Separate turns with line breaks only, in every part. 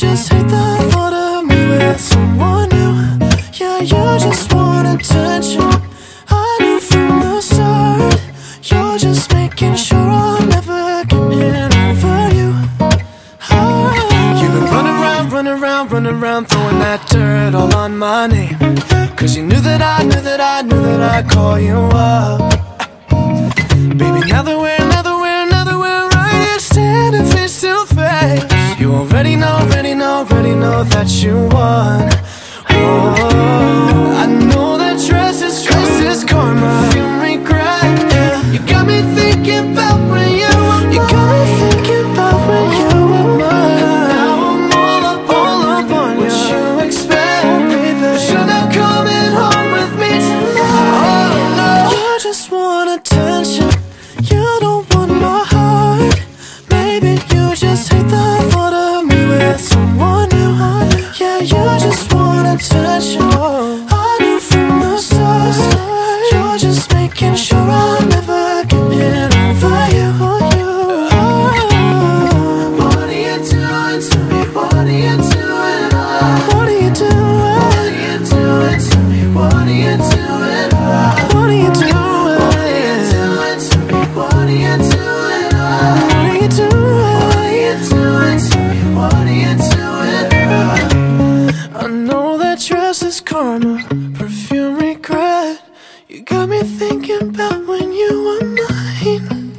Just hate the thought of me with someone new. Yeah, you just want attention. I knew from the start. You're just making sure I'm never getting over you. Oh. You've been running around, running around, running around, throwing that dirt all on my name. Cause you knew that I knew that I knew that I'd call you up. Baby, now that already that you won. Oh, I know that dress is, dress is karma. You regret, yeah. You got me thinking about when you were You got me thinking about when you were mine. Now I'm all up, all up on what you expect, baby. But you're not coming home with me tonight. Oh no, you just want attention. You don't want my heart. Maybe you just hate the thought of me with someone attention. I knew from the start. You're just making sure I'm never getting over you. What are you doing to me? What are you doing? What are you doing? What are you doing to me? What are you doing to me? What are you doing? You got me thinking about when you were mine.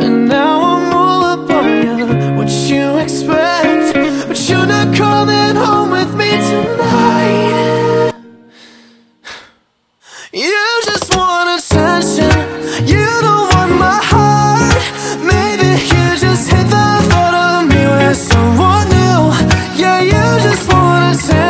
And now I'm all up on you, what you expect? But you're not coming home with me tonight. You just want attention, you don't want my heart. Maybe you just hate the thought of me with someone new. Yeah, you just want attention.